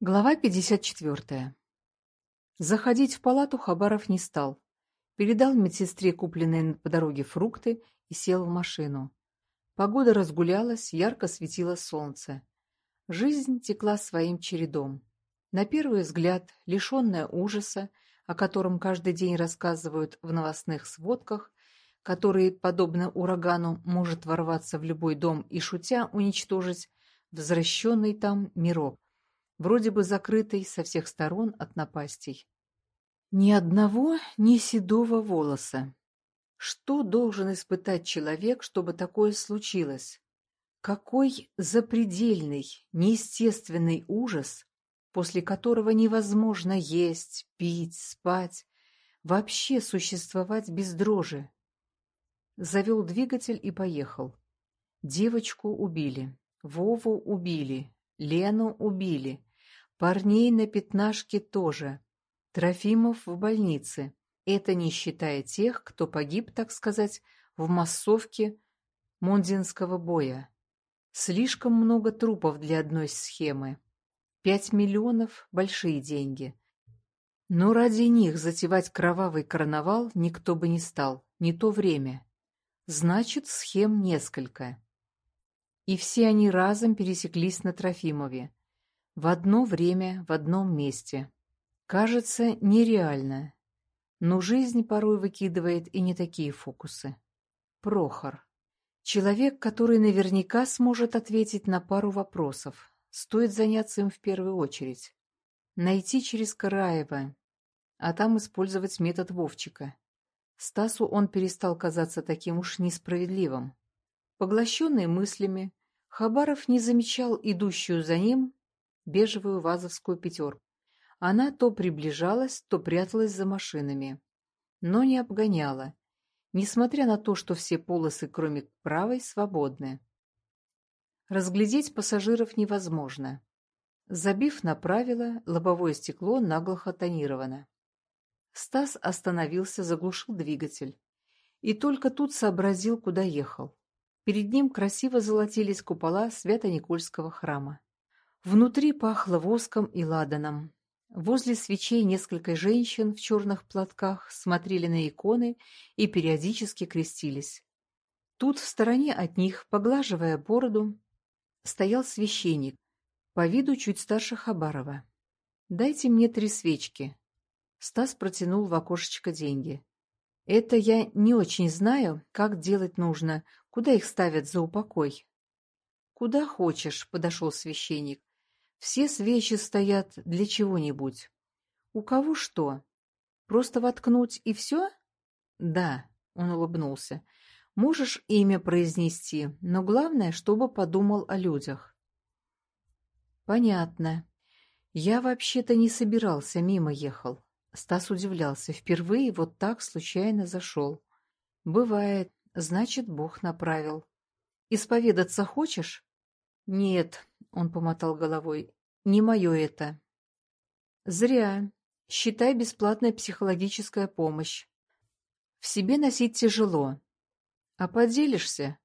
Глава 54. Заходить в палату Хабаров не стал. Передал медсестре купленные по дороге фрукты и сел в машину. Погода разгулялась, ярко светило солнце. Жизнь текла своим чередом. На первый взгляд, лишенная ужаса, о котором каждый день рассказывают в новостных сводках, который, подобно урагану, может ворваться в любой дом и, шутя, уничтожить возвращенный там мирок вроде бы закрытый со всех сторон от напастей. Ни одного, ни седого волоса. Что должен испытать человек, чтобы такое случилось? Какой запредельный, неестественный ужас, после которого невозможно есть, пить, спать, вообще существовать без дрожи. Завел двигатель и поехал. Девочку убили, Вову убили, Лену убили, Парней на пятнашке тоже. Трофимов в больнице. Это не считая тех, кто погиб, так сказать, в массовке Мондинского боя. Слишком много трупов для одной схемы. Пять миллионов – большие деньги. Но ради них затевать кровавый карнавал никто бы не стал, не то время. Значит, схем несколько. И все они разом пересеклись на Трофимове. В одно время, в одном месте. Кажется, нереально. Но жизнь порой выкидывает и не такие фокусы. Прохор. Человек, который наверняка сможет ответить на пару вопросов. Стоит заняться им в первую очередь. Найти через Караева, а там использовать метод Вовчика. Стасу он перестал казаться таким уж несправедливым. Поглощенный мыслями, Хабаров не замечал идущую за ним бежевую вазовскую пятерку. Она то приближалась, то пряталась за машинами, но не обгоняла, несмотря на то, что все полосы, кроме правой, свободны. Разглядеть пассажиров невозможно. Забив на правило, лобовое стекло наглухо тонировано. Стас остановился, заглушил двигатель. И только тут сообразил, куда ехал. Перед ним красиво золотились купола Свято-Никольского храма. Внутри пахло воском и ладаном. Возле свечей несколько женщин в черных платках смотрели на иконы и периодически крестились. Тут, в стороне от них, поглаживая бороду, стоял священник, по виду чуть старше Хабарова. «Дайте мне три свечки». Стас протянул в окошечко деньги. «Это я не очень знаю, как делать нужно, куда их ставят за упокой». «Куда хочешь», — подошел священник. Все свечи стоят для чего-нибудь. У кого что? Просто воткнуть и все? Да, он улыбнулся. Можешь имя произнести, но главное, чтобы подумал о людях. Понятно. Я вообще-то не собирался, мимо ехал. Стас удивлялся. Впервые вот так случайно зашел. Бывает. Значит, Бог направил. Исповедаться хочешь? Нет, он помотал головой. Не мое это. Зря. Считай бесплатная психологическая помощь. В себе носить тяжело. А поделишься?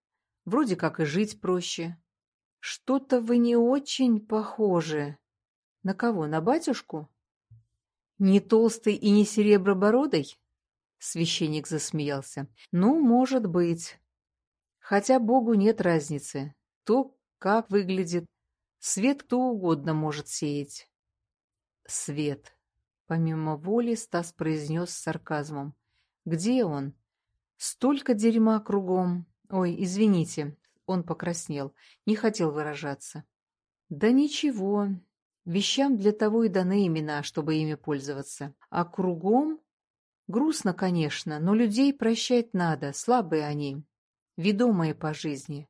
Вроде как и жить проще. Что-то вы не очень похожи. На кого? На батюшку? Не толстый и не серебробородый? Священник засмеялся. Ну, может быть. Хотя Богу нет разницы. То, как выглядит, Свет кто угодно может сеять. Свет. Помимо воли Стас произнес с сарказмом. Где он? Столько дерьма кругом. Ой, извините, он покраснел, не хотел выражаться. Да ничего. Вещам для того и даны имена, чтобы ими пользоваться. А кругом? Грустно, конечно, но людей прощать надо, слабые они, ведомые по жизни.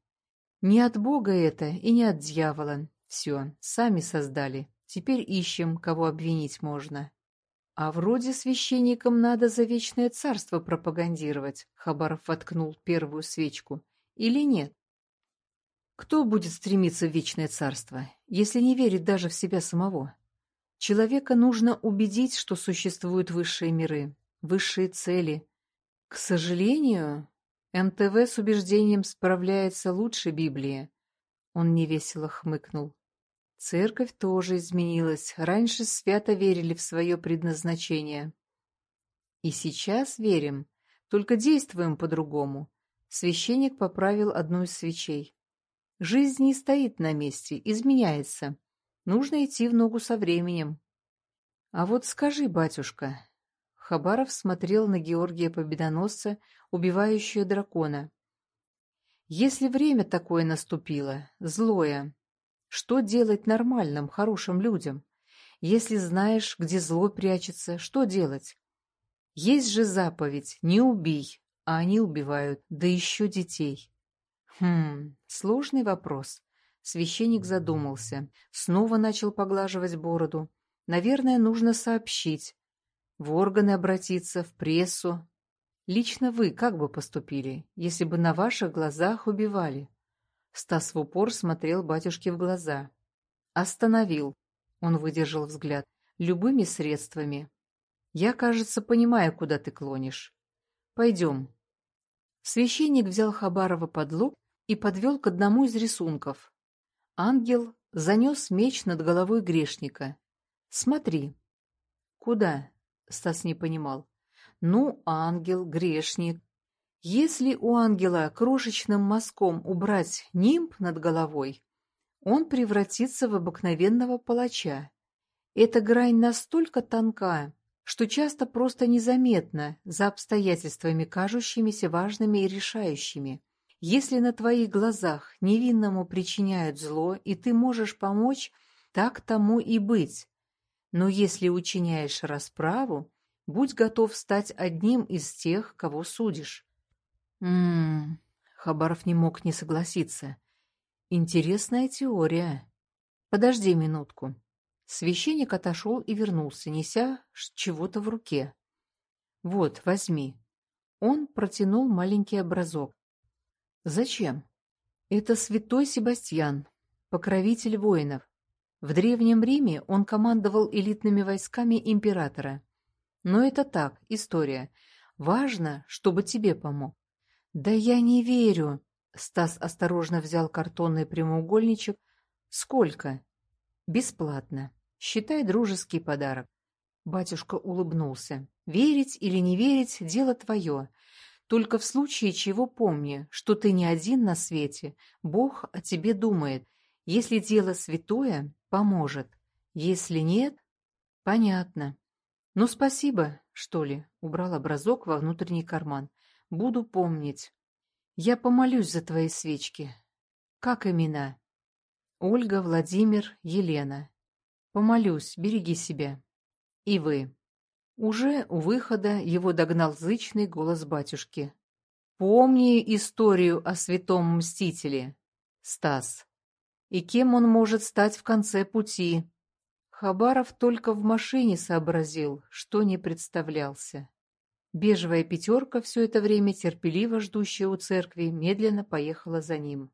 Не от Бога это и не от дьявола. Все, сами создали. Теперь ищем, кого обвинить можно. А вроде священникам надо за вечное царство пропагандировать, Хабаров воткнул первую свечку. Или нет? Кто будет стремиться в вечное царство, если не верит даже в себя самого? Человека нужно убедить, что существуют высшие миры, высшие цели. К сожалению, МТВ с убеждением справляется лучше Библии. Он невесело хмыкнул. Церковь тоже изменилась. Раньше свято верили в свое предназначение. И сейчас верим, только действуем по-другому. Священник поправил одну из свечей. Жизнь не стоит на месте, изменяется. Нужно идти в ногу со временем. А вот скажи, батюшка. Хабаров смотрел на Георгия Победоносца, убивающего дракона. Если время такое наступило, злое, что делать нормальным, хорошим людям? Если знаешь, где зло прячется, что делать? Есть же заповедь «не убий», а они убивают, да еще детей. Хм, сложный вопрос. Священник задумался, снова начал поглаживать бороду. Наверное, нужно сообщить. В органы обратиться, в прессу. Лично вы как бы поступили, если бы на ваших глазах убивали? Стас в упор смотрел батюшке в глаза. Остановил. Он выдержал взгляд. Любыми средствами. Я, кажется, понимаю, куда ты клонишь. Пойдем. Священник взял Хабарова под лоб и подвел к одному из рисунков. Ангел занес меч над головой грешника. Смотри. Куда? Стас не понимал. Ну, ангел, грешник. Если у ангела крошечным мазком убрать нимб над головой, он превратится в обыкновенного палача. Эта грань настолько тонка, что часто просто незаметно за обстоятельствами, кажущимися важными и решающими. Если на твоих глазах невинному причиняют зло, и ты можешь помочь, так тому и быть. Но если учиняешь расправу, будь готов стать одним из тех, кого судишь. Ммм, Хабаров не мог не согласиться. Интересная теория. Подожди минутку. Священник отошел и вернулся, неся чего-то в руке. «Вот, возьми». Он протянул маленький образок. «Зачем?» «Это святой Себастьян, покровитель воинов. В Древнем Риме он командовал элитными войсками императора. Но это так, история. Важно, чтобы тебе помог». «Да я не верю!» Стас осторожно взял картонный прямоугольничек. «Сколько?» Бесплатно. Считай дружеский подарок. Батюшка улыбнулся. Верить или не верить – дело твое. Только в случае чего помни, что ты не один на свете. Бог о тебе думает. Если дело святое – поможет. Если нет – понятно. Ну, спасибо, что ли, убрал образок во внутренний карман. Буду помнить. Я помолюсь за твои свечки. Как имена? Ольга, Владимир, Елена. Помолюсь, береги себя. И вы. Уже у выхода его догнал зычный голос батюшки. Помни историю о святом мстителе, Стас. И кем он может стать в конце пути? Хабаров только в машине сообразил, что не представлялся. Бежевая пятерка, все это время терпеливо ждущая у церкви, медленно поехала за ним.